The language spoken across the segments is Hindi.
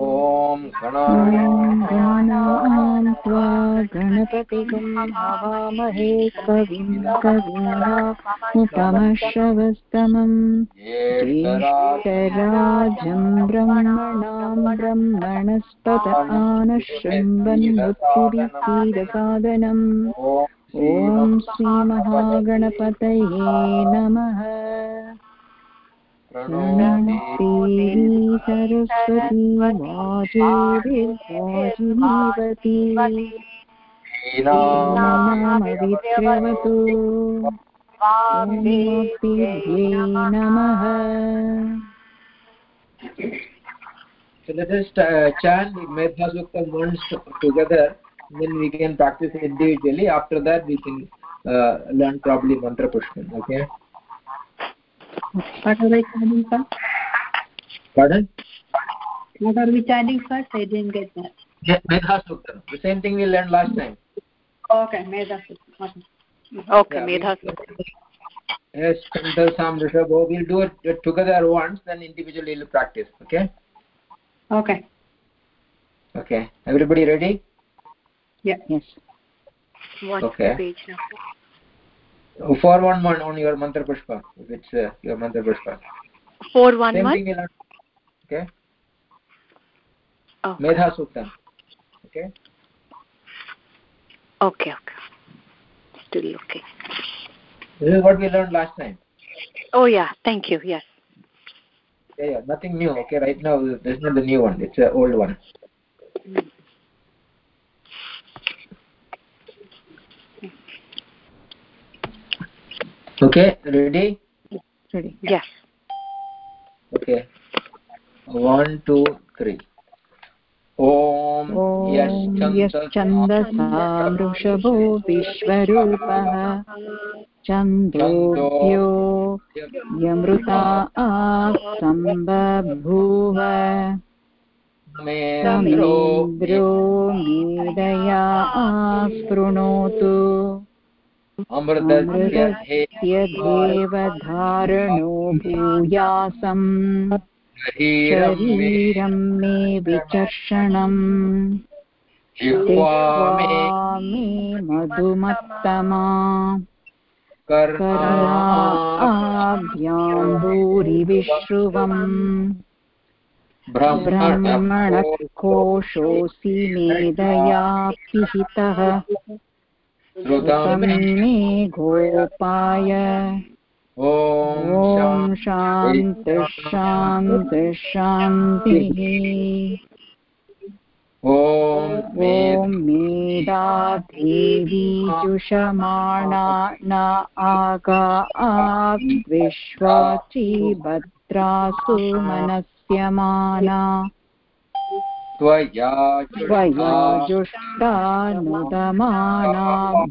ॐ गणानां त्वा गणपतिगुं हवामहे कविं कवीनामुपमश्रवस्तमम् ज्येष्ठराजं ब्रह्मणां ब्रह्मणस्पत आनशृण्वन्मुक्तिभिक्षीरसादनम् ॐ श्रीमहागणपतये नमः प्रणोदेवी सरस्वती वाजेभिर्वाजिनीवती नामवित्रवतु नमः So let us uh, chant Medha Sukta once together, then we can practice individually. After that, we can uh, learn properly Mantra Pushpan. Okay? What are we chanting first? Pardon? What are we chanting first? I didn't get that. Yeah, Medha Sukta. The same thing we learned last time. Okay, Medha Sukta. Okay, okay Yeah, Medha Yes, Kantal Sam Rishabho. Oh, we'll do it together once, then individually we'll practice. Okay? Okay. Okay. Everybody ready? Yeah. Yes. What Okay. page now? 411 on your Mantra Pushpa. If it's uh, your Mantra Pushpa. Four one Same one. thing we learned. Okay? Oh, Medha Sukta. Okay? okay, okay. Still looking. This is what we learned last time. Oh yeah, thank you. Yes. Yeah, yeah, nothing new. Okay, right now this is not the new one. It's an old one. Okay, ready? Ready. Yes. Okay. One, two, three. ॐ यश्चन्दसा वृषभो विश्वरूपः चन्द्रोऽद्यो यमृता आसम्बभूव मेन्द्रो समेन्द्रो मेदया आस्पृणोतु अमृतस्य देवधारणो भूयासम् शरीरं मे विचर्षणम्। मे मधुमत्तमाकरणाव्याम् भूरिविश्रुवम् ब्रह्मणकोषोऽसि मेदया पिहितः श्रुतं श्रुतं मे गोपाय ॐ शान्ति। शान्ति शान्तिः ॐ ॐ न आगा विश्वाची भद्रासु मनस्यमाना। त्वया त्वया जुष्टानुदमाना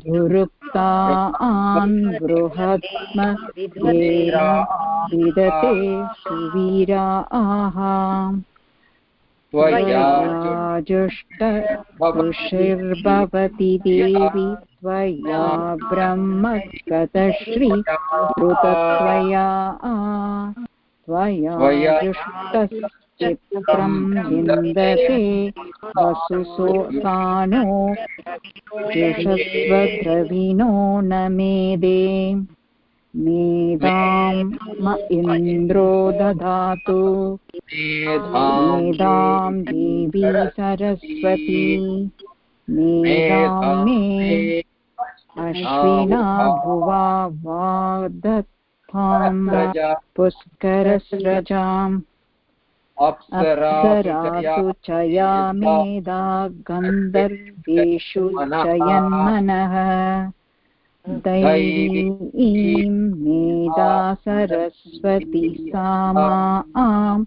भुरुक्ता आन् बृहत्म विदते सुवीरा आहा देवी त्वया ब्रह्मगतश्रीकृतत्वया त्वया जुष्टश्चित्रं विन्दते वसुसोसानो जुषस्वद्रविणो न मेदे मेधां म इन्द्रो ददातु मेधां देवी सरस्वती। मेधां मे अश्विना भुवा वादत्ताम् पुष्करस्रजाम्। अप्सरासु चया मेधा गन्धर्वेषु चयन्मनः दैवीं मेधा सरस्वती सामा आम्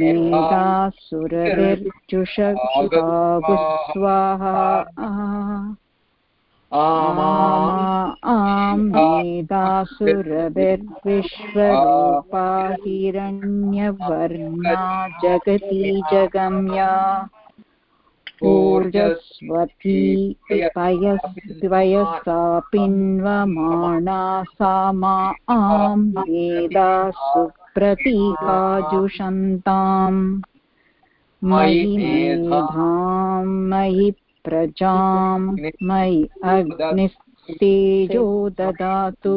मेधासुरभिर्जुषुषागुस्वाहा आमा आं मेधासुरभिर्विश्वरूपा हिरण्यवर्णा जगती जगम्या। ऊर्जस्वती पयस्वयसा पिन्वमाणा सा मा आं वेदा सुप्रतीकाजुषन्ताम् मयि मेधां मयि प्रजां मयि अग्निस्तेजो ददातु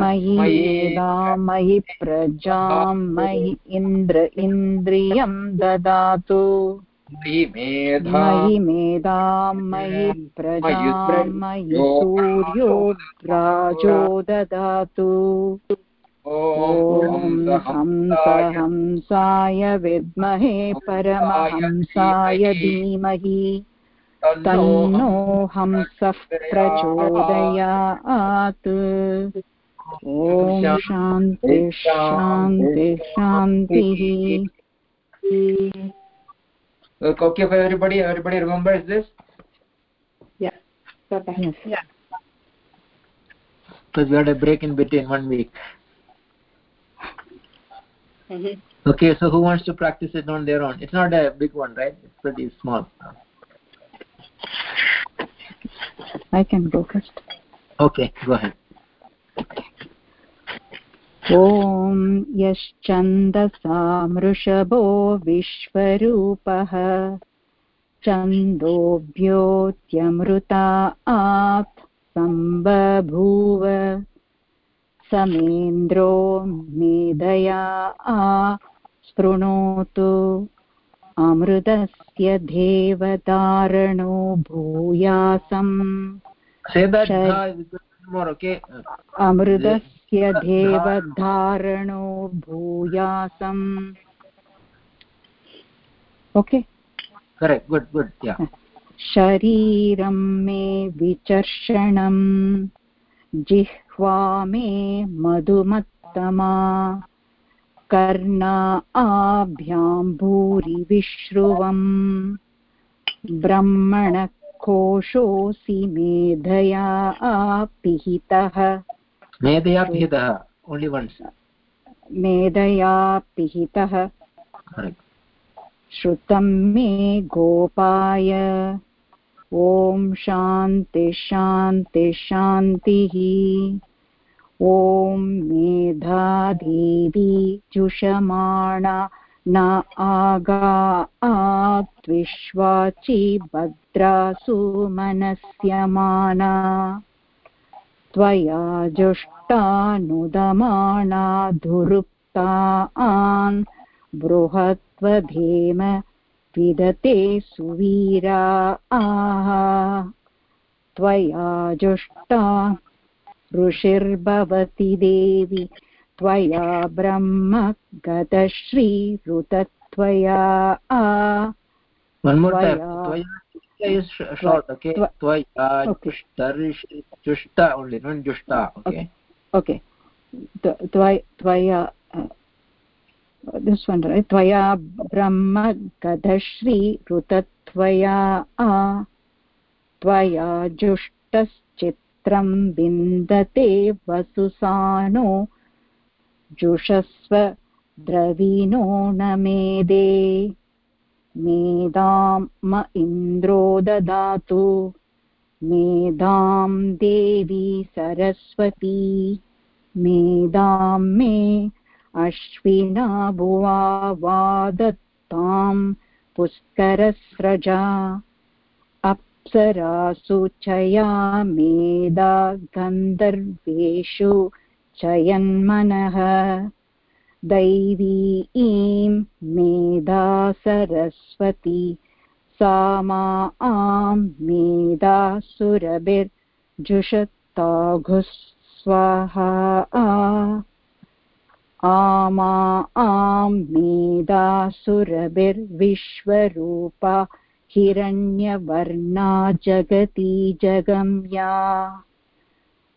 मयि प्रजां मयि इन्द्र इन्द्रियं ददातु। मयि मेधा मयि प्रजां मयि सूर्यो राजो ददातु। हंसाय विद्महे परमहंसाय धीमहि तन्नो हंसः प्रचोदयात् ॐ शान्ति शान्ति शान्तिः okay for everybody everybody remembers this Yeah. Okay. Yes. Yeah. because we had a break in between one week Mm-hmm. okay so who wants to practice it on their own it's not a big one right it's pretty small I can go first. okay go ahead ॐ यश्चन्दसा मृषभो विश्वरूपः छन्दोभ्योऽत्यमृता आत् सम्बभूव समेन्द्रो मेधया आ स्पृणोतु अमृतस्य देवधारणो भूयासम्। अमृतस्य देवधारणो भूयासम्। ओके। शरीरं मे विचर्षणम्। जिह्वा मे मधुमत्तमा। कर्णा आभ्यां भूरि विश्रुवम् ब्रह्मणकोशोऽसि मेधया पिहितः। medhaya pihitah only once. मेधया पिहितः। श्रुतं मे गोपाय। ॐ शान्ति शान्ति शान्तिः। ॐ मेधादेवी जुषमाणा न आगा आत्विश्वाचि भद्रासु मनस्यमाना त्वया जुष्टानुदमाना धुरुक्ता आन् बृहत्वधेम विदते सुवीरा। आह। त्वया जुष्टा। ऋषिर्भवति देवि। त्वया ब्रह्म गतश्रीरुतत्वया आ। One this one right tvaya brahma a tvaya jushtaschitram bindate vasusaano जुषस्व द्रवीणो न मेदे मेदां म इन्द्रो ददातु मेधां देवी सरस्वती मेधां मे अश्विना भुवा वादत्तां पुष्करस्रजा अप्सरासु चया मेधा गन्धर्वेषु चयन्मनः दैवी ईं मेधा सरस्वती सा सामा आं मेधा सुरभिर्जुषताघुस्वाहा आमा, आं मेधा, सुरभिर्विश्वरूपा, हिरण्यवर्णा, जगती जगम्या।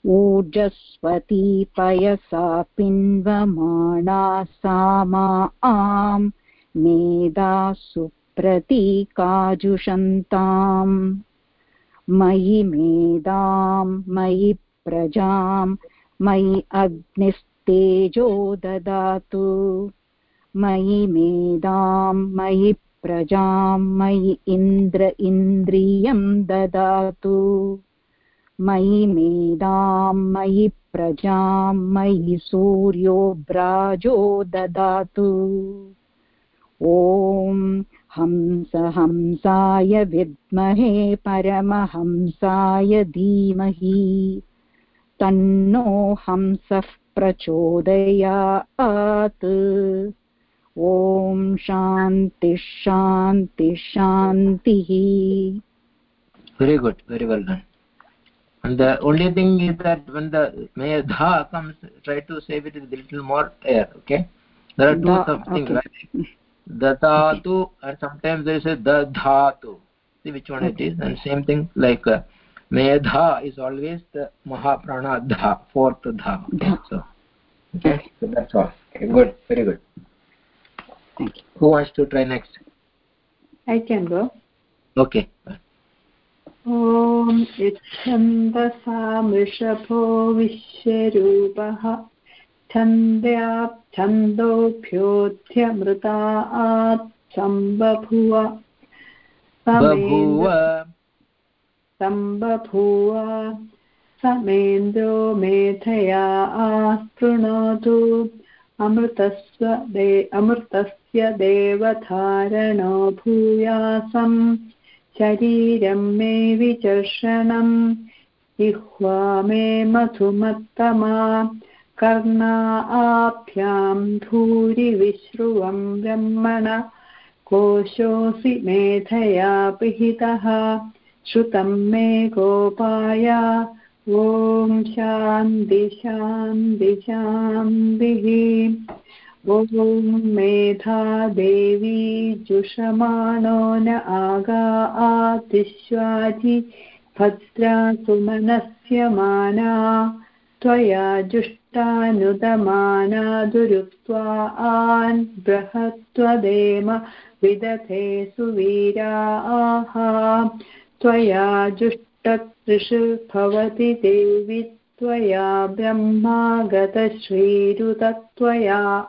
ऊर्जस्वती, पयसा, पिन्वमाणा, सामा आम् मेधा सुप्रतीकाजुषन्ताम् मयि मेधां, मयि प्रजां, मयि अग्निस्तेजो ददातु। मयि मेधां मयि प्रजां, मयि इन्द्र इन्द्रियं ददातु। मयि मेधां मयि प्रजां, मयि सूर्यो ब्राजो ददातु। ॐ हंस हंसाय विद्महे परमहंसाय धीमहि। तन्नो हंसः प्रचोदयात् ॐ शान्ति शान्ति शान्तिः very good very well done and the only thing is that when the medha comes try to save it with a little more air okay there are two Da, things okay. right dadatu and sometimes there is a dadhatu see which one okay. it is and same thing like uh, medha is always the mahaprana dha fourth dha okay so okay so that's all okay good very good Thank you. who wants to try next I can go. okay ॐ यच्छन्दसा मृषभो विश्वरूपः छन्द्यात् छन्दोभ्योऽध्यमृतात् सम्बभुव बभूव सम्बभूव। समेन्द्रो मेधया आस्तृणोतु अमृतस्व दे, अमृतस्य देवधारणो भूयासम् शरीरं मे विचर्षणम् जिह्वा मे मधुमत्तमा। कर्णा आभ्यां भूरिविश्रुवं ब्रह्मण। कोशोऽसि मेधया पिहितः। श्रुतं मे गोपाय। ॐ शान्ति शान्ति शान्तिः। ॐ मेधा देवी जुषमाणो न आगा आतिश्वाजि भद्रा सुमनस्य माना। त्वया जुष्टानुदमाना दुरुक्त्वा आन् बृहत्त्वदेम विदधे सुवीराः। त्वया जुष्टकृषिर्भवति देवि त्वया ब्रह्मागतश्रीरुतत्वया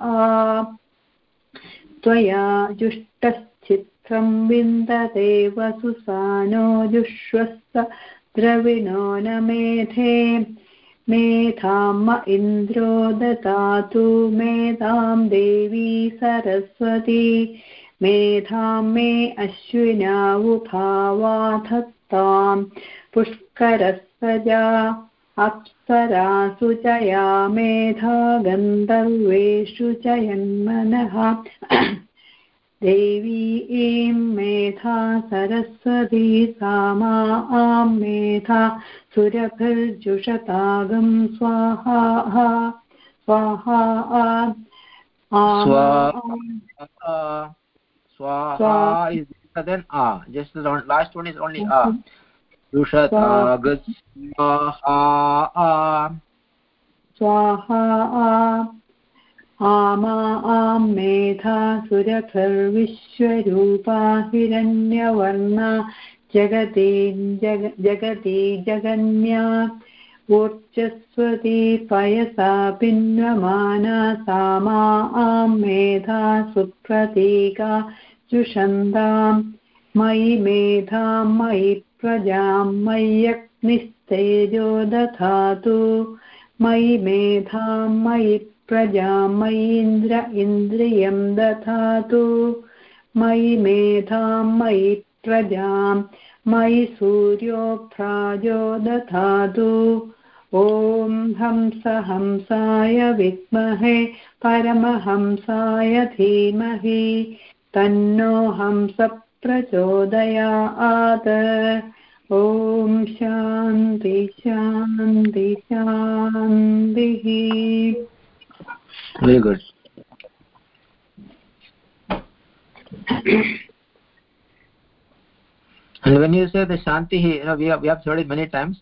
त्वया जुष्टश्चित्रं विन्दते वसुसानो जुष्वस्त द्रविणो न मेधे। मेधाम इन्द्रो ददातु मेधां देवी सरस्वती। मेधां मे अश्विनावुभावाधत्तां पुष्करस्वजा अप्सरासु च या मेधा गन्धर्वेषु च यन्मनः देवी ईं मेधा सरस्वती सामा आं मेधा सुरभिर्जुषतागं स्वाहा। स्वाहा। Swaha. Swaha is better than A. Just the last one is only A. Dushatagad Swaha. स्वाहा आमा आं मेधा सुरभिर्विश्वरूपा हिरण्यवर्णा जगती जग जगती जगन्या ऊर्जस्वती पयसा पिन्वमाना सामा आं मेधा सुप्रतीका जुषन्तां मयि मेधां मयि प्रजां मय्यग्निस्तेजो दधातु। मयि मेधां मयि प्रजां मयीन्द्र इन्द्रियं दधातु। मयि मेधां मयि प्रजां मयि सूर्यो भ्राजो दधातु। ॐ हंस हंसाय विद्महे, परमहंसाय धीमहि। तन्नो हंस प्रचोदयात् ॐ शान्ति शान्ति शान्तिः very good and when you say the shanti you know we have, we have heard it many times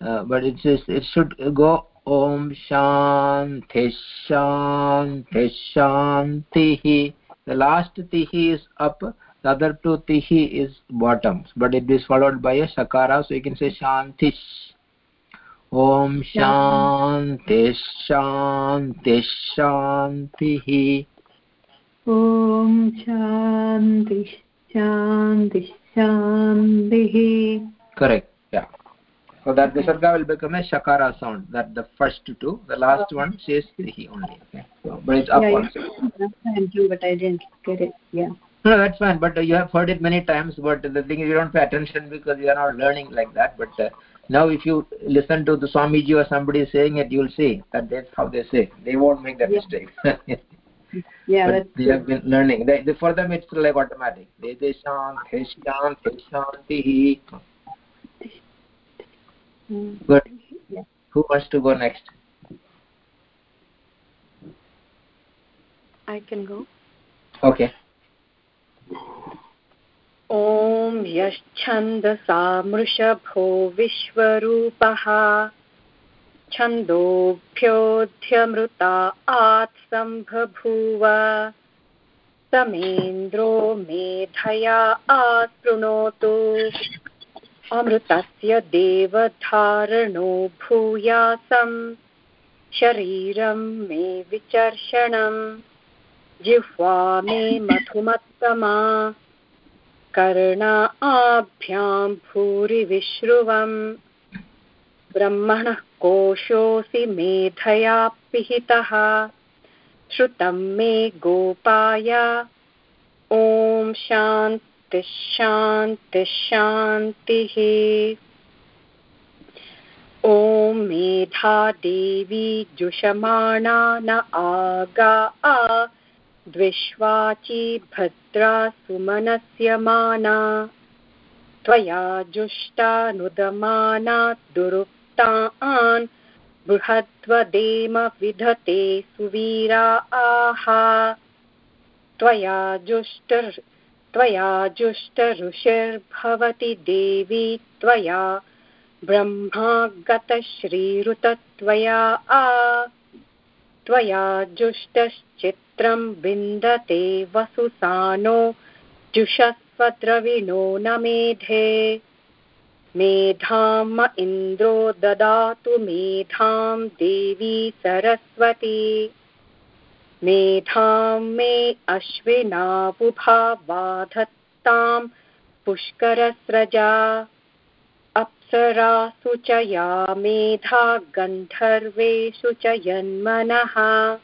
uh, but it's just, it should go om shanti shanti shanti the last tihi is up the other two tihi is bottoms but it is followed by a shakara so you can say shanti ॐ शान्ति शान्ति शान्तिः ॐ शान्ति शान्ति शान्तिः correct yeah so that visarga will become a shakara sound that the first two the last one says he only okay? So, but it's up yeah, also thank you but i didn't get it yeah. No that's fine but uh, you have heard it many times but the thing is you don't pay attention because you are not learning like that but uh, now if you listen to the swamiji or somebody saying it you'll see that that's how they say. They won't make that yeah. mistake. Yeah but that's they have been learning. They, they, for them it's like automatic. They they shanti shanti shanti Mm. Good Yeah. who wants to go next? I can go. okay. ॐ यश्छन्दसा मृषभो विश्वरूपः। छन्दोभ्योऽध्यमृता आत् सम्बभूव समेन्द्रो मेधया आशृणोतु अमृतस्य देवधारणो भूयासम् शरीरं मे विचर्षणम् जिह्वा मे मधुमत्तमा कर्णाभ्यां भूरिविश्रुवम् ब्रह्मणः कोशोऽसि मेधया पिहितः, श्रुतं मे गोपाय, ॐ शान्तिः शान्तिः। शान्तिः ॐ मेधा देवी जुषमाणा न आगा आ। द्विष्वाची भद्रा सुमनस्य माना। त्वया जुष्टानुदमाना दुरुक्तान्। बृहद्वदेम विधते सुवीरा आहा। त्वया जुष्टर् त्वया जुष्टऋषिर्भवति देवी त्वया। ब्रह्मा गतश्रीरुतत्वया आ। त्वया जुष्टश्चित्रं विन्दते वसुसानो, जुषस्वद्रविणो न मेधे। मेधाम् इन्द्रो ददातु मेधां देवी सरस्वती। मेधां मे अश्विनाबुभा बाधत्तां पुष्करस्रजा, अप्सरासु च या मेधा गन्धर्वेषु च यन्मनः।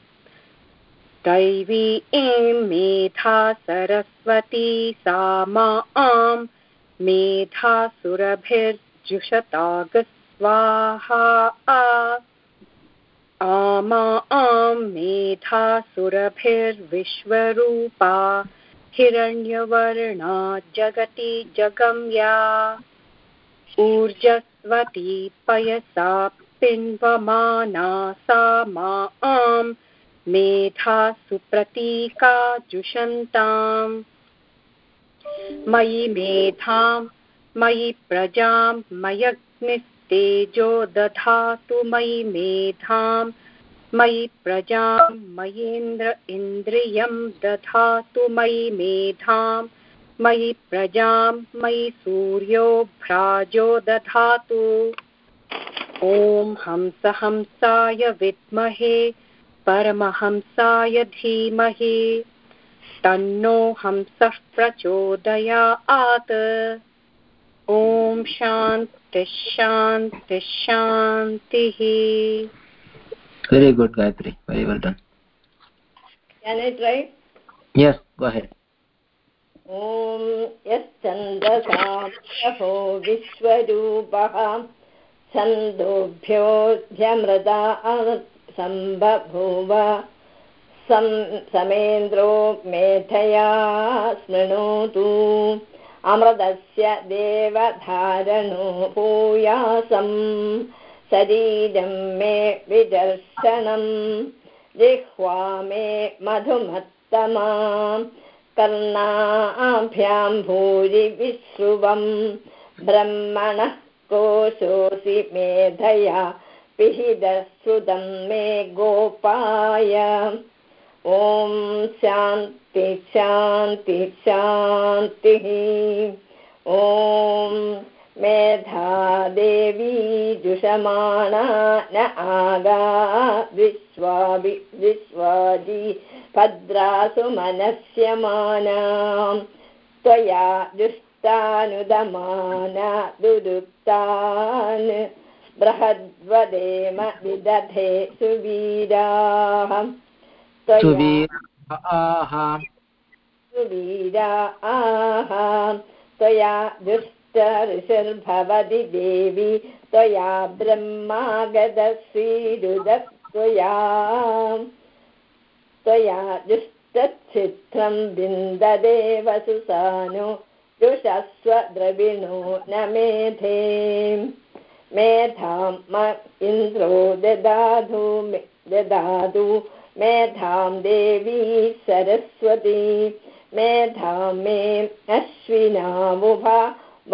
दैवी ऐं मेधा सरस्वती सा मा आं मेधासुरभिर्जुषतागस्वाहा आमा आं मेधासुरभिर्विश्वरूपा हिरण्यवर्णा जगति जगम्या। ऊर्जस्वती पयसा पिन्वमाना सा मा आं मेधा सुप्रतीका जुषन्ताम् मयि मेधां मयि प्रजां मयग्निस्तेजो दधातु मयि मेधां मयि प्रजां मयेन्द्र इन्द्रियं दधातु मयि मेधां मयि प्रजां मयि सूर्यो भ्राजो दधातु। ॐ हंस हंसाय विद्महे, परमहंसाय धीमहि। तन्नो हंसः प्रचोदयात्। ॐ शान्तिः शान्तिः शान्तिः very good gayatri. Very well done. Can I try? yes go ahead. ॐ यश्चन्दसाभो विश्वरूपः छन्दोभ्योऽध्यमृता सम्बभूव समेन्द्रो मेधया स्मृणोतु। अमृतस्य देवधारणो भूयासम् शरीरं मे विदर्शनम् जिह्वा मे मधुमत्तमा कर्णाभ्यां भूरि विश्रुवम् ब्रह्मणः कोशोऽसि मेधया पिहिदश्रुतं मे गोपाय ॐ शान्ति शान्ति शान्तिः ॐ मेधा देवी जुषमाणा न आगा विश्वाभि विश्वाजी भद्रासु मनस्यमानां त्वया दुष्टानुदमाना दुदुक्तान् बृहद्वदेम विदधे सुवीराः। त्वया सुवीराः सुवीरा आह त्वया दुष्टऋषिर्भवति देवी। त्वया ब्रह्मागतश्रीरुद त्वया। त्वया दुष्टच्छित्रं विन्ददेव सुसानो जुषस्व द्रविणो न मेधे। मेधां म इन्द्रो ददातु ददातु। मेधां देवी सरस्वती मेधां मे अश्विनामुभा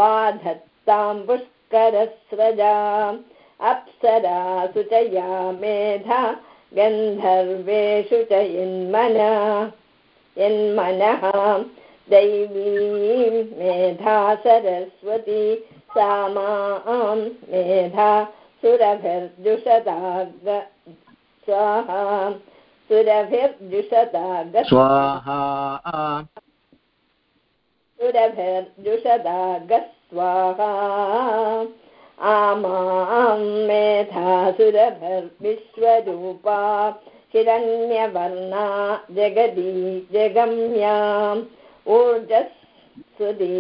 बाधत्तां पुष्करस्रजा अप्सरासु च या मेधा गन्धर्वेषु च यन्मना। यन्मनः दैवीं मेधा सरस्वती सा मां मेधा सुरभिर्जुषदाग स्वाहा सुरभिर्जुषदाग स्वाहा सुरभिर्जुषदाग स्वाहा आमां मेधासुरभिर्विश्वरूपा हिरण्यवर्णा जगदी जगम्याम् ऊर्जस्वती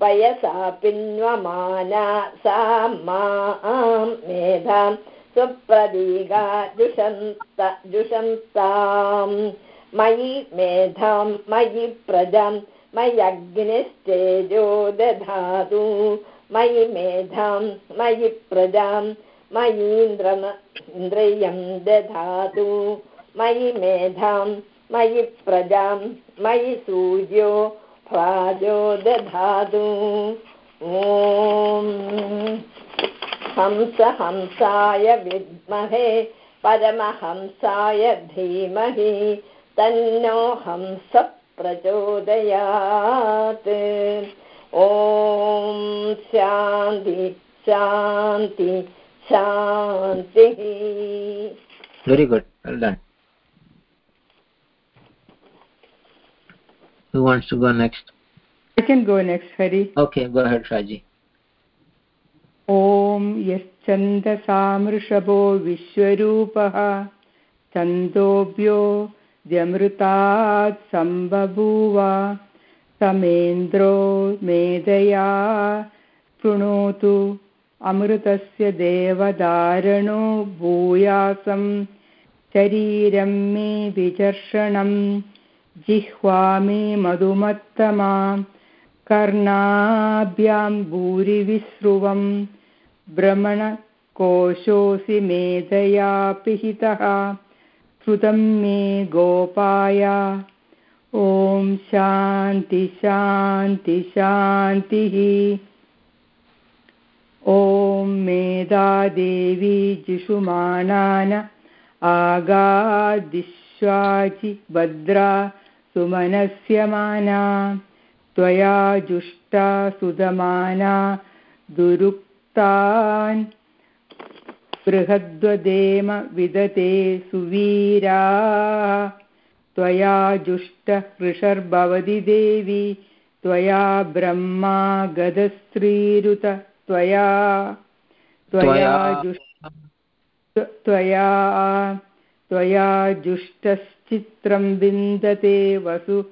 पयसा पिन्वमाना सा माँ मेधां सुप्रदीगा जुषन्त जुषन्ताम्। मयि मेधां मयि प्रजां मय्यग्निस्तेजो दधातु। मयि मेधां मयि प्रजां मयीन्द्रम इन्द्रियं दधातु। मयि मेधां मयि प्रजां मयि सूर्यो प्राजो दधातु। ॐ हंस हंसाय विद्महे परमहंसाय धीमहि तन्नो हंस प्रचोदयात् ॐ शान्ति शांति शांति very good well done Who wants to go next? I can go next, Hari. Okay, go ahead, Shaji. ॐ यश्चन्दसामृषभो विश्वरूपः छन्दोभ्यो व्यमृतात् सम्बभूव समेन्द्रो मेधया शृणोतु अमृतस्य देवदारणो भूयासं शरीरं मे विचर्षणं जिह्वा मे मधुमत्तमा कर्णाभ्यां भूरिविस्रुवं भ्रमणकोशोऽसि मेधया पिहितः श्रुतं मे गोपाय। ॐ शान्ति शान्ति शान्तिः। ॐ मेधादेवी जिषुमाणान आगादिश्वाचि भद्रा सुमनस्यमाना त्वया जुष्टा सुदमाना दुरुक्तान् बृहद्वदेम विदते सुवीरा त्वया जुष्ट हृषर्भवति देवी त्वया ब्रह्मा गदस्त्रीरुत त्वया त्वया जुष्ट त्वया त्वया जुष्टश्चित्रं विन्दते वसु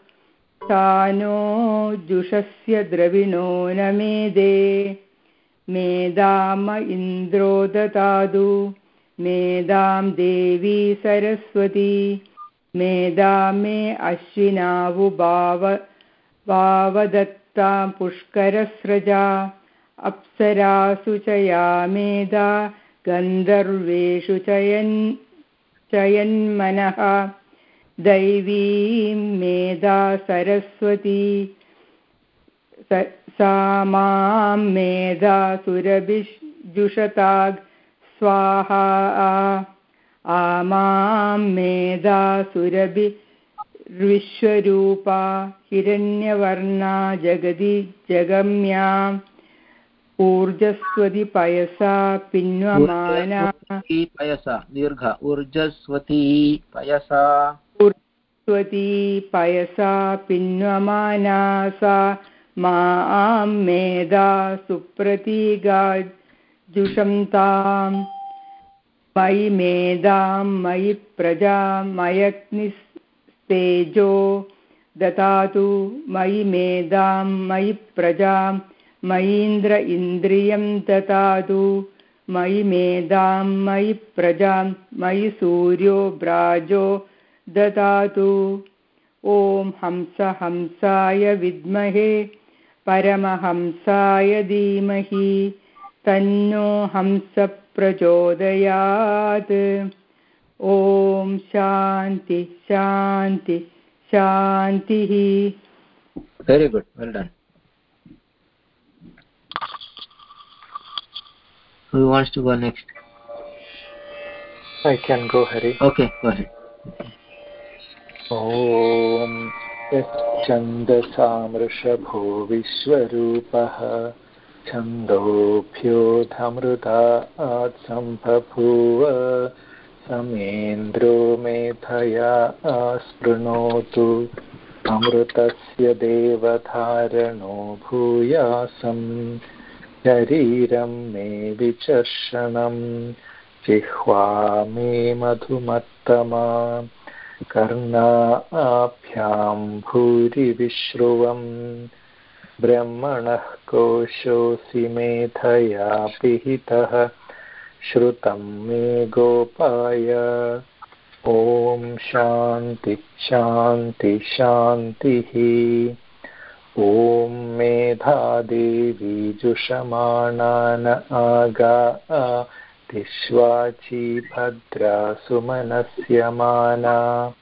तानो जुषस्य द्रविणो न मेदे मेदाम इन्द्रो ददातु। मेदां देवी सरस्वती। मेधा मे अश्विनावुभाव भावदत्ता पुष्करस्रजा। अप्सरासु च या मेधा, गन्धर्वेषु चयन्, चयन्मनः। दैवीं मेधा सरस्वती। सा माँ मेधा सुरभिजुषताग् स्वाहा। आमां मेधा सुरभिर्विश्वरूपा हिरण्यवर्णा जगदि जगम्याम् ऊर्जस्वति पयसा पिन्वमाना। पयसा दीर्घ ऊर्जस्वती पयसा। ऊर्जस्वती पयसा पिन्वमाना सा। माँ मेधा सुप्रतीगाजुषन्ताम् मयि मेधां, मयि प्रजा, मयग्निस्तेजो ददातु। मयि मेधां, मयि प्रजां, मयीन्द्र इन्द्रियं ददातु। मयि मेधां, मयि प्रजां, मयि सूर्यो ब्राजो ददातु। ॐ हंस हंसाय विद्महे। परमहंसाय धीमहि तन्नो हंस प्रचोदयात् ॐ शान्ति शान्ति शान्तिः very good well done who wants to go next i can go hari okay go ahead ॐ यश्चन्दसामृषभो विश्वरूपः। छन्दोभ्योऽधमृतात् सम्बभूव समेन्द्रो मेधया स्पृणोतु अमृतस्य देवधारणो भूयासम्। शरीरं मे विचर्षणम्। जिह्वा मे मधुमत्तमा कर्णाभ्यां भूरिविश्रुवम् ब्रह्मणः कोशोऽसि मेधया पिहितः श्रुतं मे गोपाय। ॐ शान्ति शान्ति शान्तिः। ॐ मेधादेवी जुषमाणान आगा तिष्वाची भद्रा सुमनस्य माना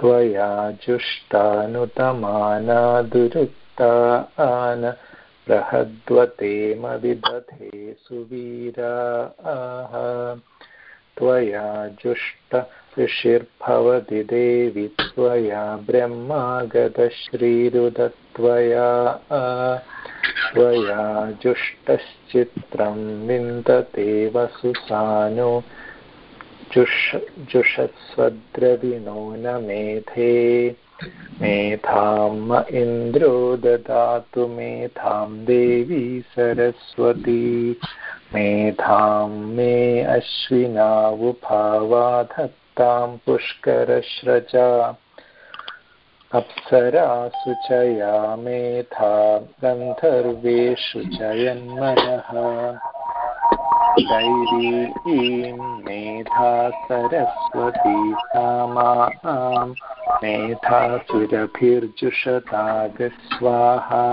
त्वया जुष्टानुतमाना दुरुक्ता आन प्रहद्वते मविदथे सुवीरा। आह त्वया जुष्ट ऋषिर्भवति देवि त्वया ब्रह्मागतश्रीरुदत्वया त्वया जुष्टश्चित्रं विन्दते वसुसानो जुष जुषस्वद्रविणो न मेधे। मेधां म इन्द्रो ददातु, मेधां देवी सरस्वती। मेधां मे अश्विनावुभावा धत्तां पुष्करश्रजा अप्सरासु च या मेधा गन्धर्वेषु च यन्मनः। दैवीं मेधा सरस्वती सा माँ मेधासुरभिर्जुषतागस्वाहा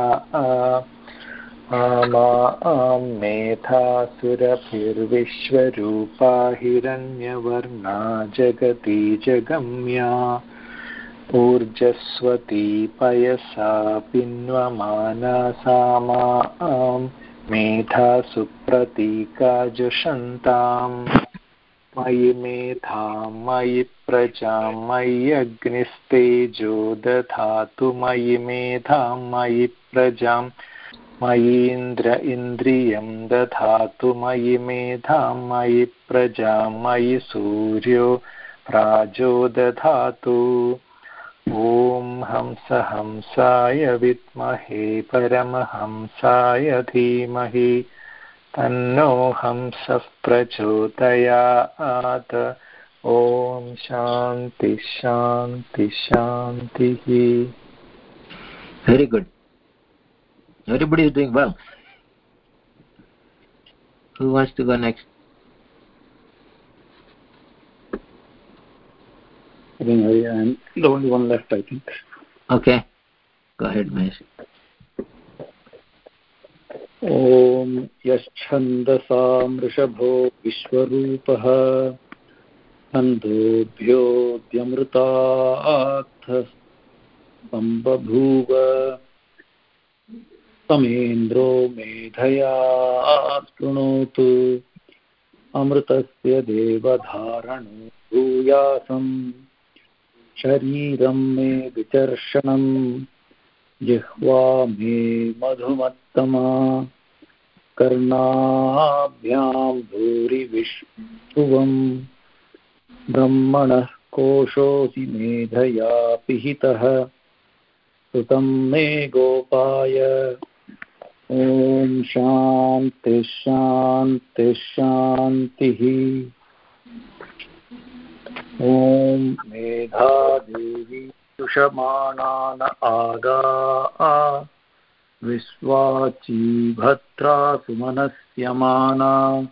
आमां मेधासुरभिर्विश्वरूपा हिरण्यवर्णा जगती जगम्या। ऊर्जस्वती पयसा पिन्वमाना सा माँ मेधा सुप्रतीकाजुषन्ताम् मयि मेधा, मयि प्रजां मय्यग्निस्तेजो दधातु। मयि मेधा, मयि प्रजां मयीन्द्र इन्द्रियं दधातु मयि मेधां, मयि प्रजा, मयि सूर्यो, प्राजो दधातु। ॐ हंस हंसाय विद्महे, परमहंसाय धीमहि। तन्नो हंसः प्रचोदयात्। ॐ शान्ति शान्ति, शान्तिः। Very good. everybody is doing well who wants to go next I think I am the only one left, I think. Okay. Go ahead, Mahesh. ॐ यश्छन्दसां वृषभो विश्वरूपः छन्दोभ्योऽद्यमृतार्थम्बभूव समेन्द्रो मेधया शृणोतु अमृतस्य देवधारणो भूयासम् शरीरं मे विचर्षणम् जिह्वा मे मधुमत्तमा। कर्णाभ्यां भूरिविष्णुवम्। ब्रह्मणः कोशोऽसि मेधया पिहितः। सुतं मे गोपाय। ॐ शान्तिः शान्तिः शान्तिः ॐ मेधादेवी सुषमाणान आगा विश्वाची भद्रा सुमनस्यमाना।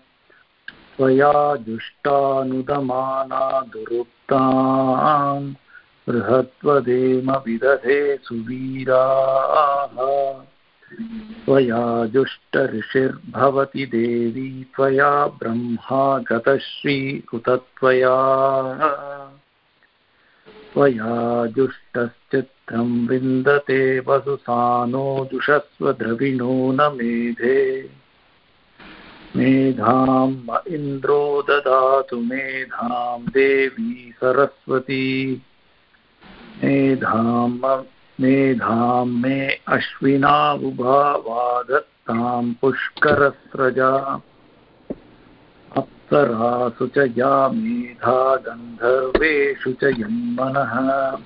त्वया जुष्टानुदमाना दुरुक्ताम् बृहत्वदेम विदधे सुवीराः। त्वया जुष्टऋषिर्भवति देवी, त्वया ब्रह्मा गतश्रीकृतत्वया त्वया त्वया जुष्टश्चित्रं विन्दते वसुसानो जुषस्व द्रविणो न मेधे। मेधां म इन्द्रो ददातु, मेधां देवी सरस्वती। मेधां मेधां मे अश्विना उभावादत्तां पुष्करस्रजा। अप्सरासु च या मेधा गन्धर्वेषु च यन्मनः।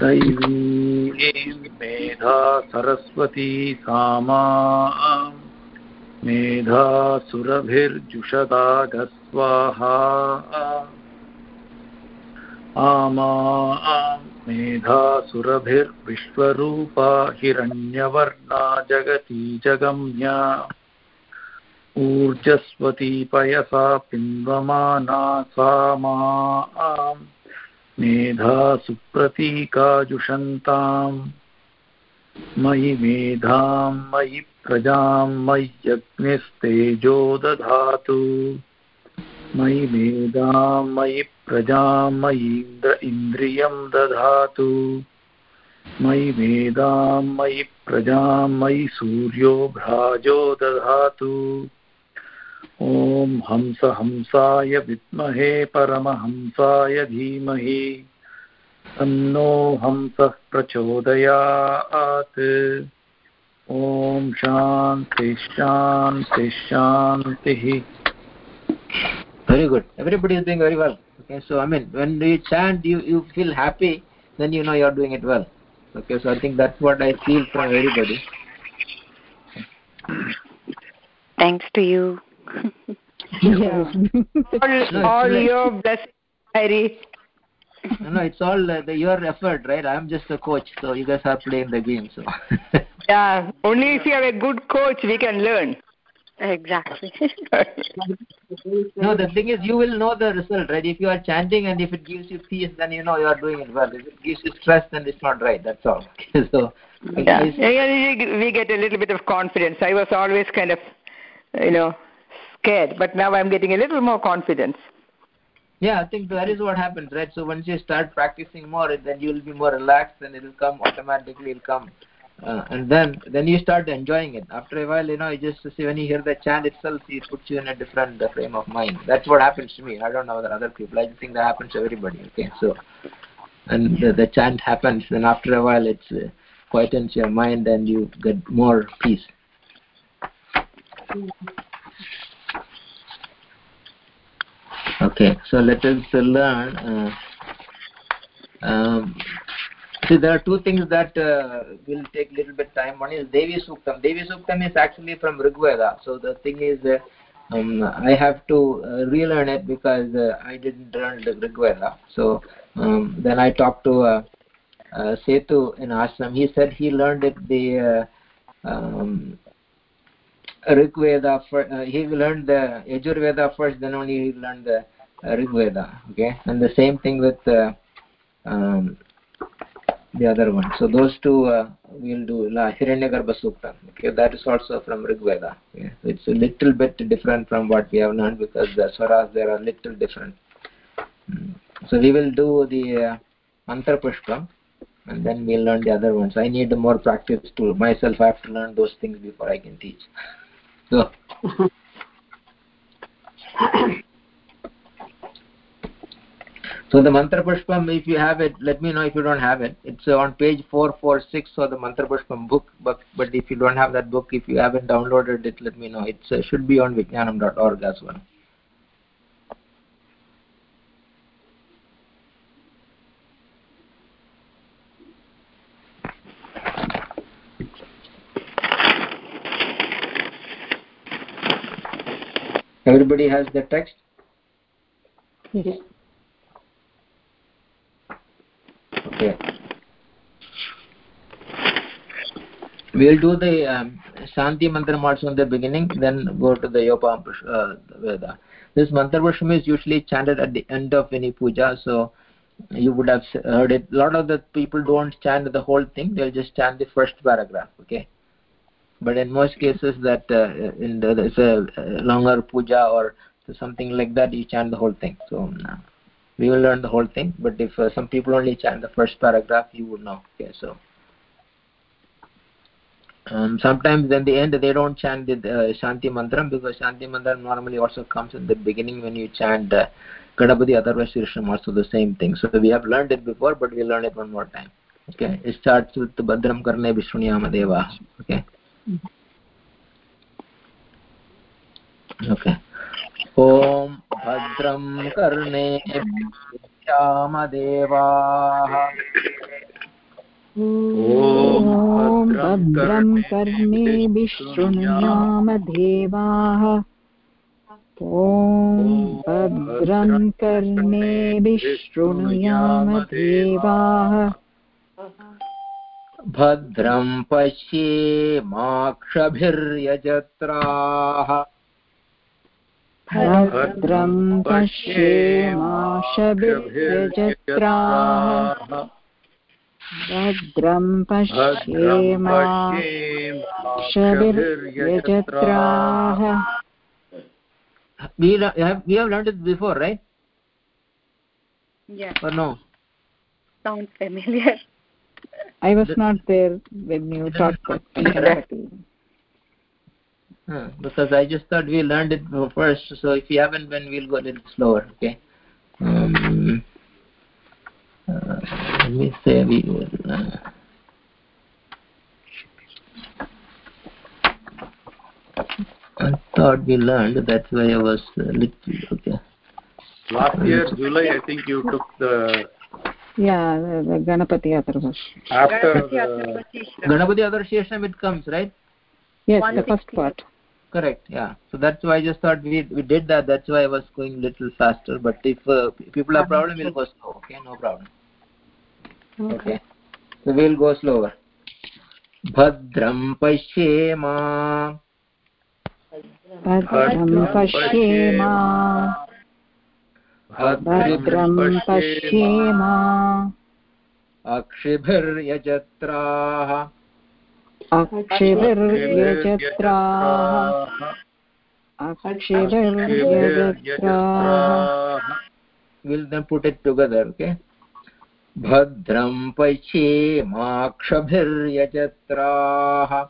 दैवी मेधा सरस्वती सामा। मेधा सुरभिर्जुषदागस्वाहा आमा मेधा सुरभिर्विश्वरूपा हिरण्यवर्णा जगती जगम्या। ऊर्जस्वती पयसा पिन्वमाना सा माम्। मेधा सुप्रतीकाजुषन्ताम् मयि मेधां मयि प्रजां मय्यग्निस्तेजो दधातु। मयि मेधां मयि प्रजां मयीन्द्र इन्द्रियं दधातु। मयि मेधां मयि प्रजां, मयि सूर्यो भ्राजो दधातु। ॐ हंस हंसाय विद्महे परमहंसाय धीमहि। तन्नो हंसः प्रचोदयात्। ॐ शान्ति शान्ति, शान्तिः। Very good. Everybody is doing very well. Okay, so I mean, when you chant, you you feel happy, then you know you are doing it well. Okay, so I think that's what I feel from everybody. Thanks to you. all, No, all like- your blessings, Harry. No, no, it's all uh, the, your effort, right? I'm just a coach, so you guys are playing the game. So. Yeah, only if you have a good coach we can learn. Exactly. no, the thing is, you will know the result, right? If you are chanting and if it gives you peace, then you know you are doing it well. If it gives you stress, then it's not right. That's all. So. yeah. it's- Yeah, we- we get a little bit of confidence. I was always kind of, you know, scared, but now I'm getting a little more confidence. Yeah, I think that is what happens, right? So once you start practicing more, then you will be more relaxed, and it will come automatically. It'll come, uh, and then then you start enjoying it. After a while, you know, you just see when you hear the chant itself, it puts you in a different uh, frame of mind. That's what happens to me. I don't know whether other people. I just think that happens to everybody. Okay, so and the, the chant happens, then after a while, it's uh, quietens your mind, and you get more peace. Okay, so let us learn. Uh, um, see, there are two things that uh, will take a little bit time. One is Devi Suktam. Devi Suktam is actually from Rigveda. So the thing is, uh, um, I have to uh, relearn it because uh, I didn't learn the Rigveda. So um, then I talked to uh, uh, Setu in Ashram. He said he learned it the um, Rig Veda. For, he learned the Yajurveda first, then only he learned the rigveda okay and the same thing with um, the other one so those two uh, we'll do la hiranyagarbha sukta okay that is also from rigveda okay? it's a little bit different from what we have learned because the swaras there are a little different mm. so we will do the uh, mantra pushpam and then we'll learn the other ones i need more practice to myself i have to learn those things before i can teach so so the mantra pushpam if you have it let me know if you don't have it. It's uh, on page 446 of the mantra pushpam book but but if you don't have that book if you haven't downloaded it let me know. It uh, should be on vijnanam.org as well. Everybody has the text? Yes okay. We'll do the um, shanti mantra also in the beginning then go to the yopam uh, veda. This mantra pushpam is usually chanted at the end of any puja so you would have heard it. A lot of the people don't chant the whole thing they'll just chant the first paragraph okay? But in most cases that uh, in the, there's a longer puja or something like that you chant the whole thing so uh, we will learn the whole thing but if uh, some people only chant the first paragraph you would know okay so. Um, sometimes in the end they don't chant the uh, shanti mantra because shanti mantra normally also comes in the beginning when you chant uh, gadapati atharva shirsham also the same thing. So we have learned it before but we learn it one more time okay? It starts with badram karne vishnuyama deva okay? Okay ॐ भद्रं कर्णे श्यामदेवाः। ॐ भद्रं कर्णेभिः शृणुयामदेवाः ॐ भद्रं कर्णेभिः शृणुयामदेवाः भद्रं पश्येमाक्षभिर्यजत्राः भद्रं पश्येमाशभिर्यजत्राः भद्रं पश्येमाशभिर्यजत्राः we have we have learned it before right Yeah, or no sounds familiar. I was not there when you taught that in Ganapati. Huh, because I just thought we learned it first, so if you haven't, then we'll go a little slower, okay? Um, uh, let me say we will. Uh, I thought we learned, that's why I was a little, okay. Last year, July, I think you took the Yeah, the, the Ganapati Atharva. after the Ganapati Adarsheshanam it comes, right? Yes, the first part. Correct, yeah. So that's why I just thought we we did that, that's why I was going little faster. But if uh, people have problem, we'll go slow, okay? No problem. Okay. So we'll go slower. भद्रं पश्येम भद्रं पश्येम भद्रं पश्येम अक्षिभिर्यजत्राः अक्षिभिर्यजत्राः। अक्षिभिर्यजत्राः We'll then put it together, okay? भद्रं पश्येमाक्षभिर्यजत्राः।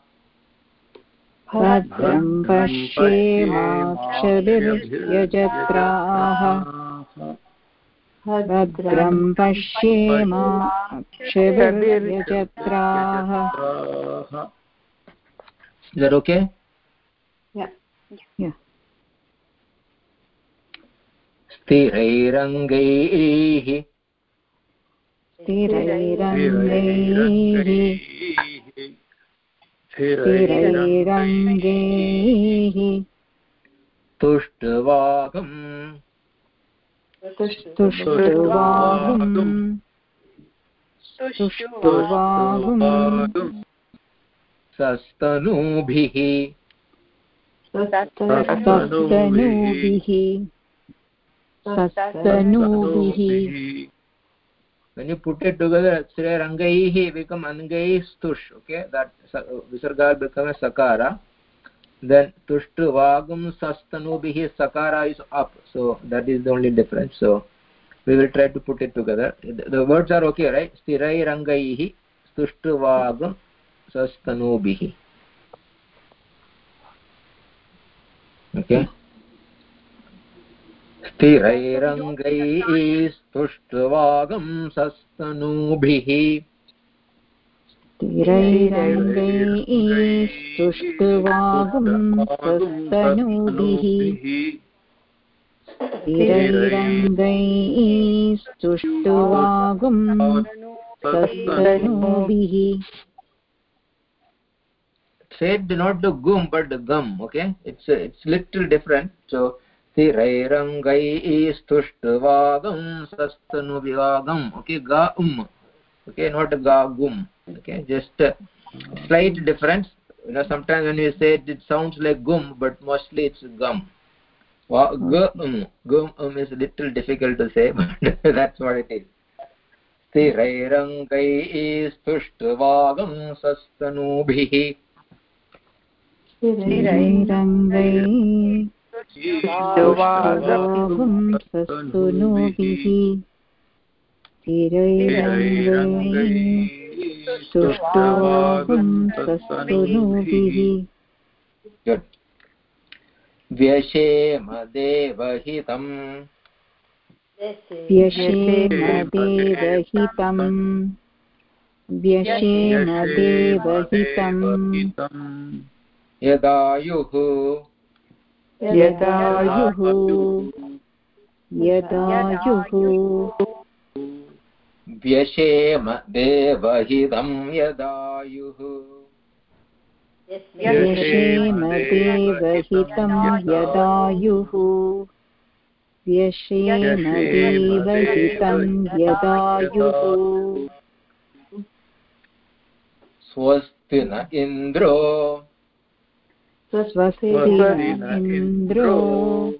भद्रं पश्येमाक्षभिर्यजत्राः। भद्रं पश्येमाक्षभिर्यजत्राः Is that okay? Yeah. Yeah. स्थिरैरङ्गैः स्थिरैरङ्गैः स्थिरैरङ्गैः तुष्टवागम् तुष्टुवाहुम् सस्तनूभिः सस्तनूभिः सस्तनूभिः when you put it together sre rangaihi become angai stush okay that visarga become a sakara then tushtu vagam sastanubihi sakara is up so that is the only difference so we will try to put it together the words are okay right stirai rangaihi tushtu vagam sastanubihi okay स्थिरैरङ्गैः स्थिरैरङ्गैस्तुष्ट्वागं सस्तनूभिः स्थिरैरङ्गैस्तुष्ट्वागं सस्तनूभिः स्थिरैरङ्गैस्तुष्ट्वागं सस्तनूभिः said not the gum but gum okay it's it's little different so स्थिरैरङ्गैस्तुष्ट्वागं सस्तनुविवागम् okay ga um okay not ga gum okay just uh, slight difference you know sometimes when you say it, it sounds like gum but mostly it's gum wa gum gum um is a little difficult to say but that's what it is स्थिरैरङ्गैस्तुष्ट्वागं सस्तनूभिः स्थिरैरङ्गै वागं सस्तुनोभिः स्थिरैरङ्गैस्तुष्ट्वागं सस्तुनोभिः व्यशेम देवहितम् व्यशेम देवहितं व्यशेम देवहितम् यदायुः। यदायुः। यदायुः। व्यशेम देवहितं यदायुः। व्यशेम देवहितं यदायुः। व्यशेम देवहितं यदायुः। स्वस्ति न इन्द्रो। स्वस्ति न इन्द्रो।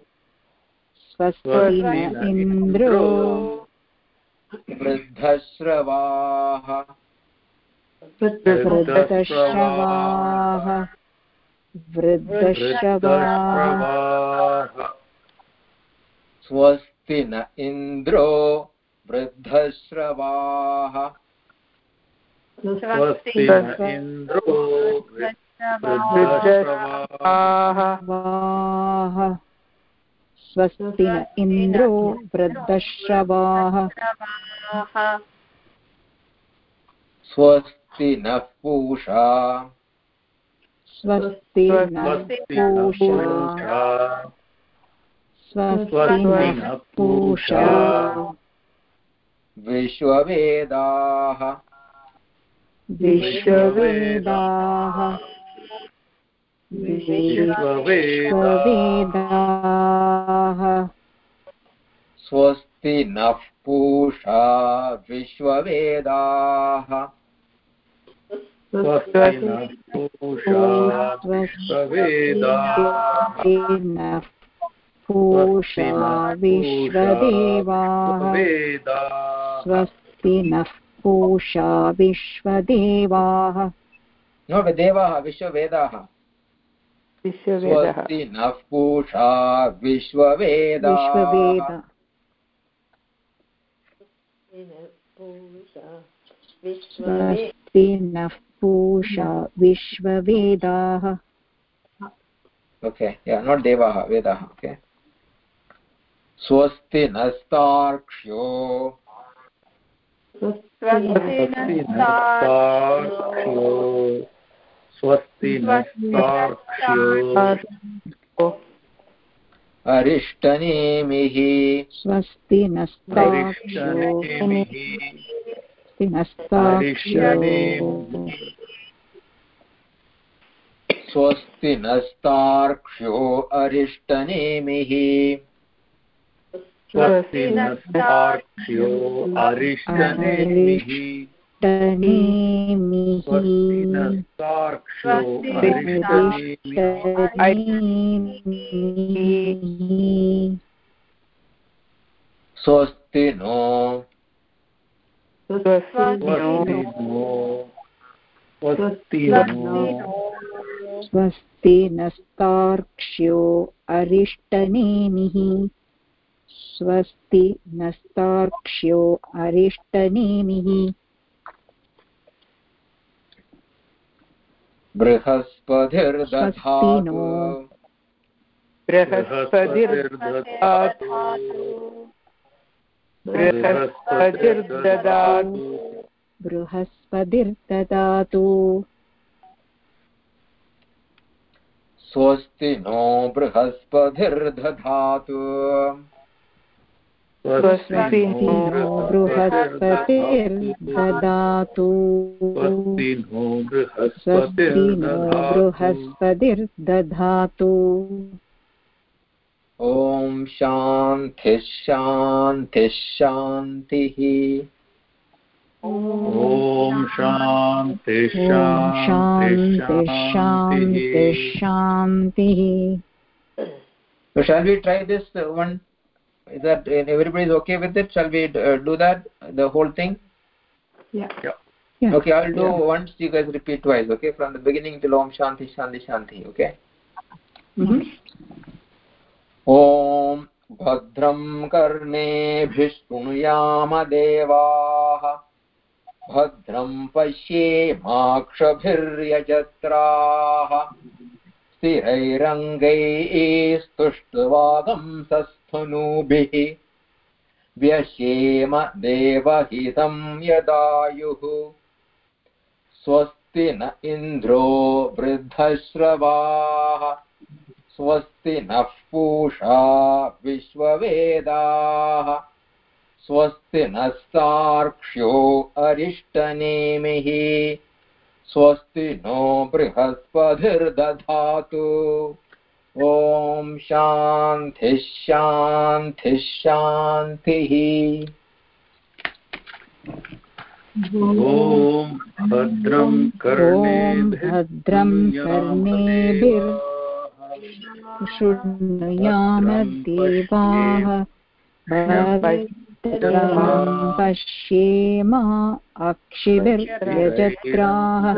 स्वस्ति न इन्द्रो। वृद्धश्रवाः। वृद्धश्रवाः। वृद्धश्रवाः। स्वस्ति न इन्द्रो वृद्धश्रवाः। स्वस्ति न इन्द्रो वाः स्वस्ति न इन्द्रो वृद्धश्रवाः। स्वस्ति नः पूषा। स्वस्ति पूषा। स्वस्ति नः पूषा। विश्ववेदाः। विश्ववेदाः। विश्ववेदाः। स्वस्ति नः पूषा विश्ववेदाः। स्वस्ति न पूषा विश्वदेवाः। स्वस्ति नः पूषा विश्वदेवाः। देवाः विश्ववेदाः। विश्ववेदः। नः पूषा विश्ववेदाः। विश्ववेद। स्वस्ति नः पूषा विश्ववेदाः। Not devaha vedaha okay. स्वस्ति नस्तार्क्ष्यो। स्वस्ति नस्तार्क्ष्यो। स्वस्ति अरिष्टनेमिः। स्वस्ति स्वस्ति नस्तार्क्ष्यो अरिष्टनेमिः। स्वस्ति नस्तार्क्ष्यो अरिष्टनेमिः। नो स्वस्ति नो स्वस्ति नस्तार्क्ष्यो अरिष्टनेमिः। स्वस्ति नस्तार्क्ष्यो अरिष्टनेमिः। बृहस्पतिर्दधातु। बृहस्पतिर्दधातु। बृहस्पतिर्ददातु बृहस्पतिर्ददातु स्वस्ति नो बृहस्पतिर्दधातु। स्वस्ति नो बृहस्पतिर्ददातु स्वस्ति नो बृहस्पतिर्दधातु। ॐ शान्तिः शान्तिः शान्तिः ॐ शान्ति ॐ शान्ति शान्ति शान्तिः So shall we try this one? Is that uh, everybody is okay with it? Shall we uh, do that? The whole thing? Yeah. Yeah. Okay, I'll do Yeah. once. You guys repeat twice. Okay, from the beginning till Om Shanti Shanti Shanti. Okay. Mhm. ॐ भद्रं कर्णेभिः देवाः भद्रं पश्येमाक्षभिर्यजत्राः स्थिरैरङ्गैस्तुष्ट्वागंसस्थनूभिः व्यशेम देवहितं यदायुः। स्वस्ति न इन्द्रो वृद्धश्रवाः, स्वस्ति नः पूषा विश्ववेदाः। स्वस्ति नस्तार्क्ष्यो अरिष्टनेमिः, स्वस्ति नो बृहस्पतिर्दधातु। ॐ शान्तिः शान्तिः शान्तिः ॐ भद्रं भद्रं कर्णेभिर् पश्येम अक्षिभिर्यजत्राः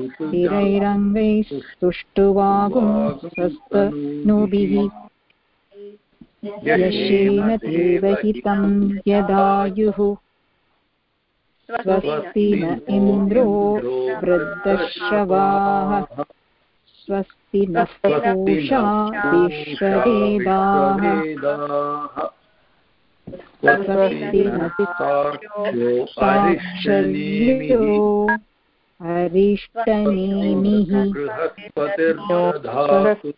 स्थिरैरङ्गैस्तुष्टुवागुंसस्तनूभिः यशेम देवहितं यदायुः। स्वस्ति न इन्द्रो वृद्धश्रवाः। स्वस्ति नः पूषा साक्षर्यो अरिष्टनेमिः बृहस्पतिर्दधातु।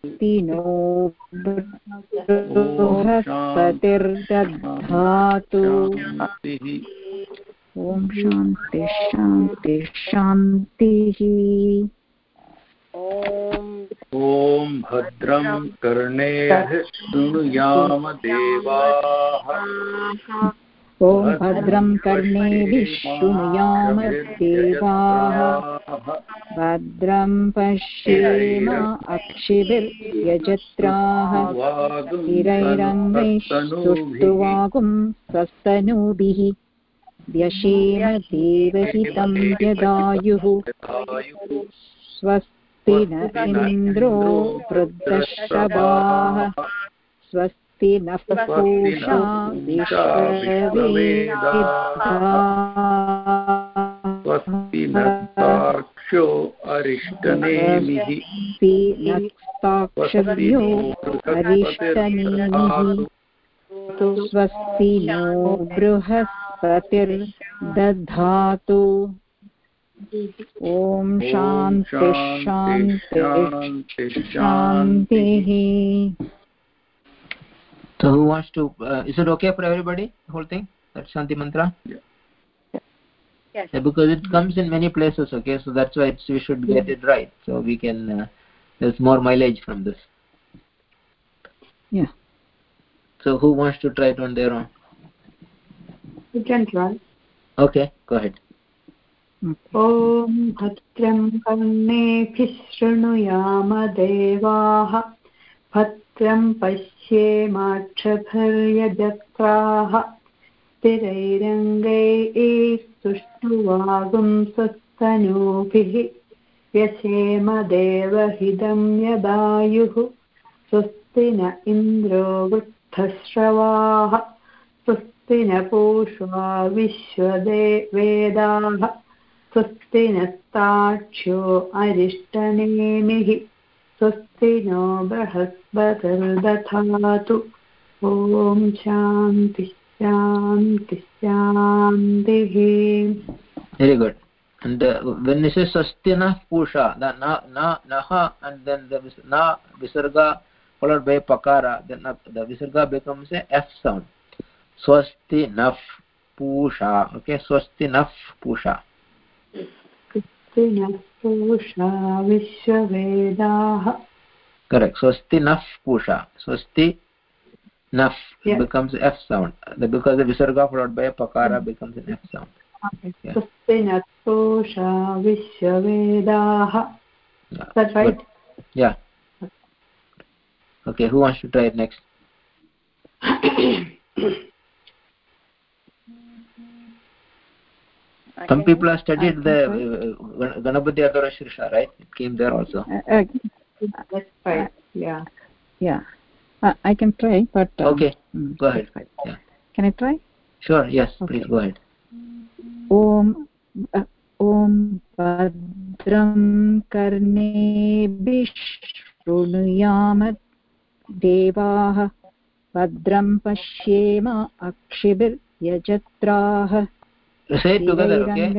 बृहस्पतिर्दधातु ॐ शान्ति शान्ति शान्तिः। ॐ भद्रं कर्णेभिः शृणुयाम देवाः ॐ भद्रं कर्णेभिः शृणुयाम देवाः भद्रं पश्येम अक्षिभिर्यजत्राः। स्थिरैरङ्गैस्तुष्टुवागुं सस्तनूभिः। व्यशेम देवहितं यदायुः। स्वस्ति न इन्द्रो वृद्धश्रवाः स्वस्ति नः पूषा स्वस्ति नस्ताक्षो अरिष्टनेमिः। स्वस्ति अरिष्टनेमिः स्वस्ति नो बृहस्पतिर्दधातु। ॐ शान्ति शान्ति शान्तिः So who wants to? Uh, is it okay for everybody? The whole thing? That Shanti mantra? Yeah. Yes. Yeah, because it comes in many places. Okay, so that's why it's, we should get it right. So we can. Uh, there's more mileage from this. Yeah. So who wants to try it on their own? You can try. Okay, go ahead. ॐ भद्रं कर्णेभिः शृणुयाम देवाः भद्रं पश्येमाक्षभिर्यजत्राः स्थिरैरङ्गैस्तुष्टुवागुंसस्तनूभिः व्यसेम देवहिदं यदायुः। स्वस्ति न इन्द्रो वृद्धश्रवाः स्वस्ति न पूषा विश्वदेवेदाः स्वस्ति नस्ताक्ष्यो अरिष्टनेमिः स्वस्ति नो बृहस्पतिर्दधातु ॐ शान्ति शान्ति शान्तिः very good and uh, when you say swastina pusha the na na naha and then the na visarga followed by pakara then uh, the visarga becomes a f sound swasti naf pusha okay swasti naf pusha स्वस्ति नः पूषा विश्ववेदाः correct swasti naf pusha swasti naf Yeah. becomes f sound the, because the visarga followed by a pakara becomes an f sound Yeah. स्वस्ति नः पूषा विश्ववेदाः yeah. That's right. Good. yeah okay who wants to try it next some people have studied the uh, ganapati adhara shirsha right it came there also Uh, uh, That's right. Yeah. yeah uh, i can try but um, okay mm, go ahead yeah can i try sure yes okay. please go ahead ॐ ॐ भद्रं कर्णेभिः शृणुयाम देवाः भद्रं पश्येम अक्षिभिर्यजत्राः say it together okay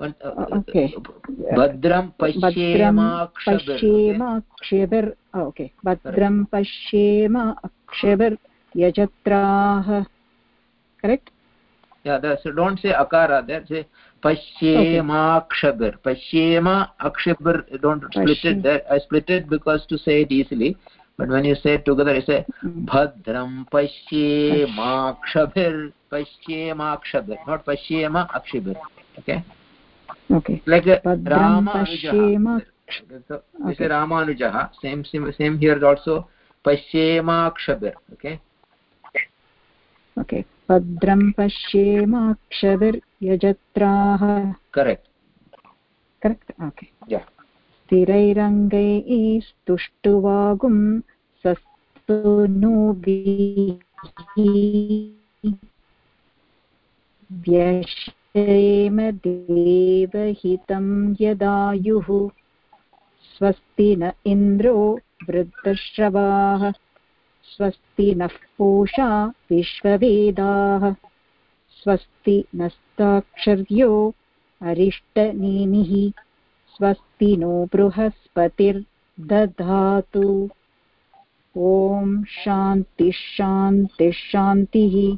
uh, Uh. भद्रं पश्येम पश्येम अक्षिभिर्यजत्राः correct yeah that's so don't say akara there say pashyemakshabir pashyema akshabir don't split Pashye- it there i split it because to say it easily but when you say together you say bhadram Mm. bhadram pashyemakshabir pashyemakshabir not pashyema akshibir okay okay like uh, पश्येम so this is ramanujaha same same here also pashyemakshabir okay okay भद्रं पश्येमाक्षभिर्यजत्राः correct करेक्ट् ओके yeah स्थिरैरङ्गैः स्तुष्टुवागुं सस्तुनुभिः देवहितं यदायुः स्वस्ति न इन्द्रो वृद्धश्रवाः स्वस्ति नः पूषा विश्ववेदाः स्वस्ति नस्ताक्षर्यो अरिष्टनेमिः स्वस्ति नो बृहस्पतिर्दधातु। ॐ शान्तिः शान्तिः शान्तिः।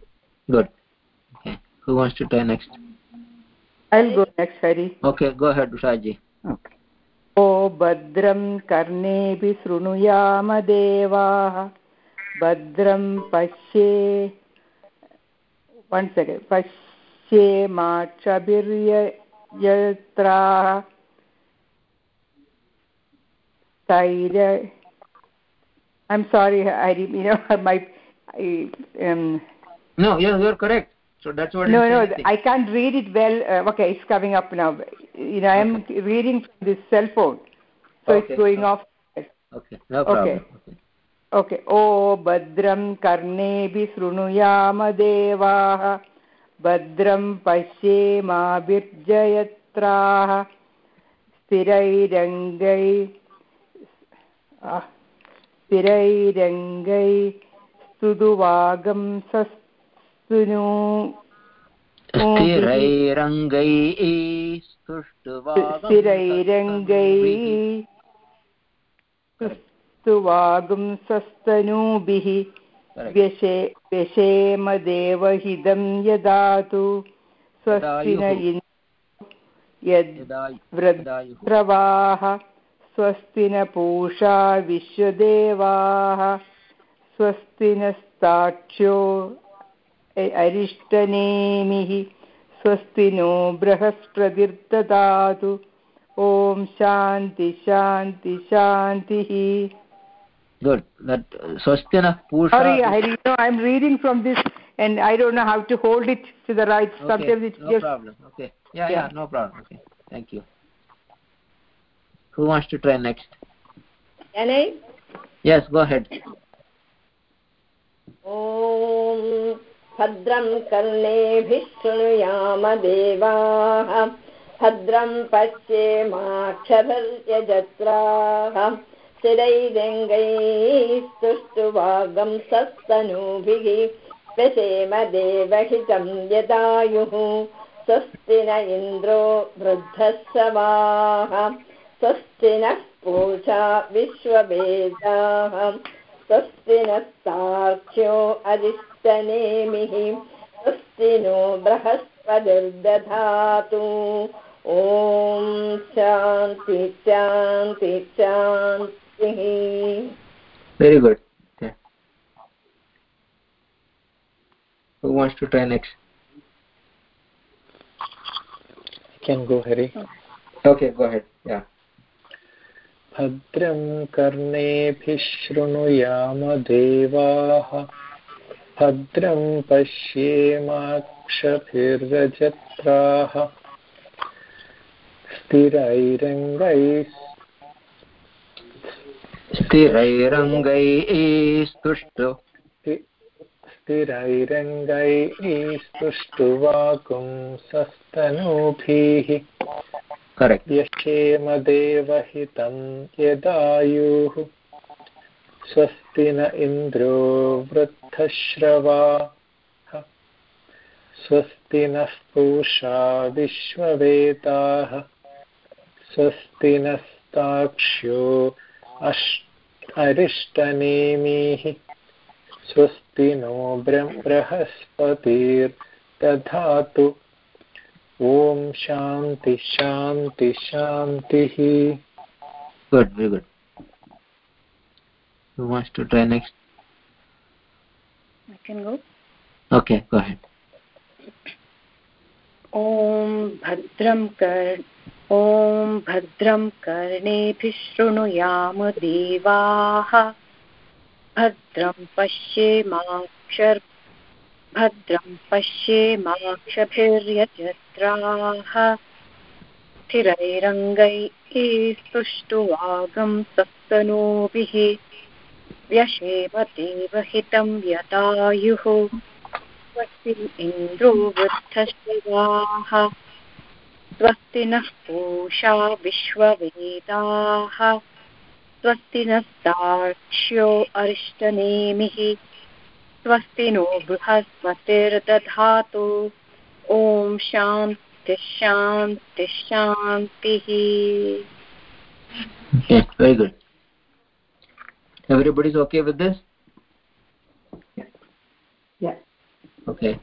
Good. Okay. Who wants to try next? I'll go next, Hari. okay go ahead ushaji okay ओ भद्रं कर्णेऽपि शृणुयाम देवाः। भद्रं पश्ये वन् सेकेण्ड् पश्येमाक्षभिर्यत्राः तैर I'm sorry, I, you know, my, I, um, no you're, you're correct so that's what no, I'm no, saying. I can't read it well. Uh, okay, it's coming up now. You know, I'm reading from this cell phone, so Okay. it's going off. okay no problem okay. Okay ओ भद्रं कर्णेऽपि शृणुयाम देवाः भद्रं पश्येमाभिर्जयत्राः स्थिरैरङ्गै आ, स्थिरैरङ्गै स्तुदुवागं सस्तुनु स्थिरैरङ्गैः स्थिरैरङ्गैः स्तुवागुं सस्तनूभिः Correct. व्यशे व्यशेम देवहिदं यदातु स्वस्ति न यदायुः। यद् स्वस्ति न पूषा विश्वदेवाः स्वस्ति नस्ताक्ष्यो अरिष्टनेमिः स्वस्ति नो बृहस्पतिर्ददातु ॐ शान्ति शान्ति शान्तिः good that uh, swastina pusha Sorry, I you know I'm reading from this and I don't know how to hold it to the right. okay, Sometimes it no just problem okay yeah, Yeah. yeah no problem okay thank you who wants to try next? Can i? Yes go ahead. ॐ भद्रं कर्णेभिः शृणुयाम देवाः भद्रं पश्येमाक्षभिर्यजत्राः स्थिरैरङ्गैस्तुष्टुवागं सस्तनूभिः। व्यसेम देवहितं यदायुः। स्वस्ति न इन्द्रो वृद्धस्सवाः स्वस्ति नः पूषा विश्ववेदाः। स्वस्ति नस्तार्क्ष्यो अरिष्टनेमिः स्वस्ति नो बृहस्पतिर्दधातु। ॐ शान्ति शान्ति शान्तिः। Good. Okay who wants to try next? Can go hari. Okay go ahead. भद्रं कर्णेभिः शृणुयाम देवाः भद्रं पश्येमाक्षभिर्रजत्राः। स्थिरैरङ्गैः स्थिरैरङ्गैस्तुष्टु। स्थिरैरङ्गैः स्तुष्टुवाकुं सस्तनूभिः correct. यक्षेम देवहितं यदायुः स्वस्ति न इन्द्रो वृद्धश्रवाः। स्वस्ति नः पूषा विश्ववेदाः। स्वस्ति नस्ताक्ष्यो अरिष्टनेमिः। स्वस्ति नो बृहस्पतिर्दधातु ओम शांति शांति शांति ही। Good very good you want to try next I can go okay go ahead ओम भद्रम कर ओम भद्रम करने शृणुयाम दीवा। भद्रम पश्ये शर्प भद्रं पश्येमाक्षभिर्यजत्राः। स्थिरैरङ्गैः स्तुष्टुवागं सस्तनूभिः व्यशेम देवहितं यदायुः। स्वस्ति इन्द्रो वृद्धश्रवाः स्वस्ति नः पूषा विश्ववेदाः। स्वस्ति नस्ताक्ष्यो अरिष्टनेमिः। स्वस्ति नो बृहस्पतिर्दधातु ॐ शान्तिः शान्तिः शान्तिः okay very good everybody's okay with this Yeah. okay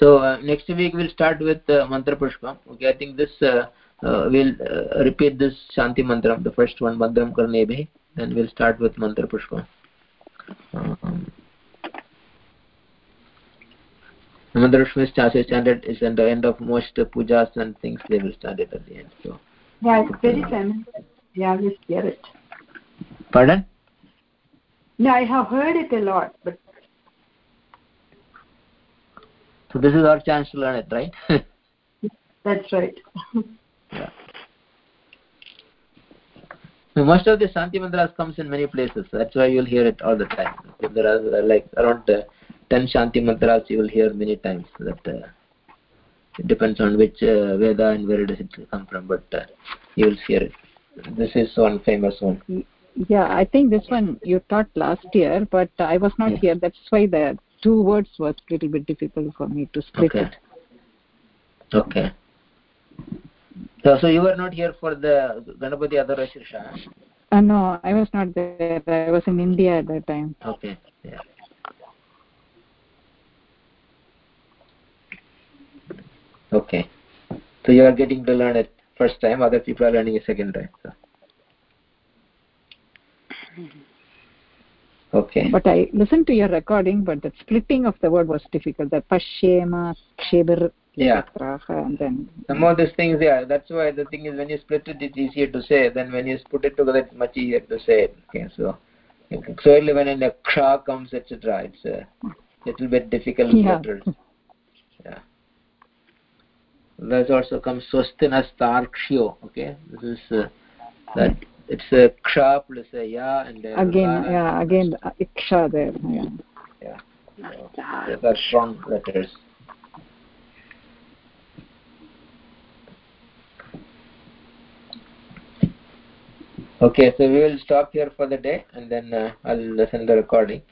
so uh, next week we'll start with uh, mantra pushpam okay i think this uh, uh, we'll uh, repeat this shanti mantram the first one mandram karnebhi then we'll start with mantra pushpam um, is chance standard is at the end of most pujas and things they will start it at the end so Yeah, it's very familiar. Yeah, I just hear it. pardon No, I have heard it a lot, but so this is our chance to learn it right that's right. yeah So most of the Shanti mantras comes in many places. That's why you'll hear it all the time. There are like around uh, 10 Shanti mantras you will hear many times. That uh, it depends on which uh, Veda and where does it come from, but uh, you will hear it. This is one famous one. Yeah, I think this one you taught last year, but I was not Yes. here. That's why the two words was a little bit difficult for me to split Okay. it. Okay. So, so you were not here for the Ganapati Adhara Shirsha? Uh, no, I was not there. I was in India at that time. Okay. Yeah. Okay. So you are getting to learn it first time. Other people are learning it second time. So. Okay. But I listened to your recording, but the splitting of the word was difficult. The pashema, kshebir, Yeah. and then Some of these things, yeah. That's why the thing is when you split it, it's easier to say. Then when you put it together, it's much easier to say. Okay. So clearly when a ksha comes etc it's a little bit difficult Yeah. letters yeah there's also comes swastinastarkshyo okay? This is uh, that it's a ksha plus a ya and a again ra. yeah again uh, iksha there yeah. Yeah. So, these are strong letters. Okay so we will stop here for the day and then uh, i'll listen the recording.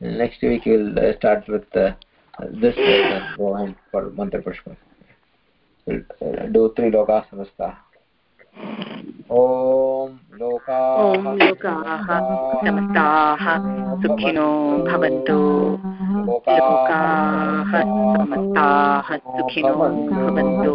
And next week we'll uh, start with uh, this and go on for mantra pushpa samasta ॐ लोकाः ॐ लोकाः समस्ताः सुखिनो भवन्तु। लोकाः समस्ताः सुखिनो भवन्तु।